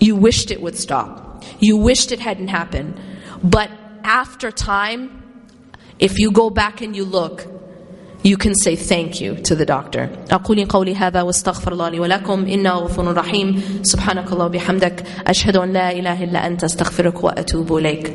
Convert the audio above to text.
You wished it would stop. You wished it hadn't happened. But after time, if you go back and you look, you can say thank you to the doctor. أقول قولي هذا واستغفر الله لي ولكم. إنه غفور رحيم. سبحانك الله وبحمدك. أشهد أن لا إله إلا أنت. استغفرك وأتوب إليك.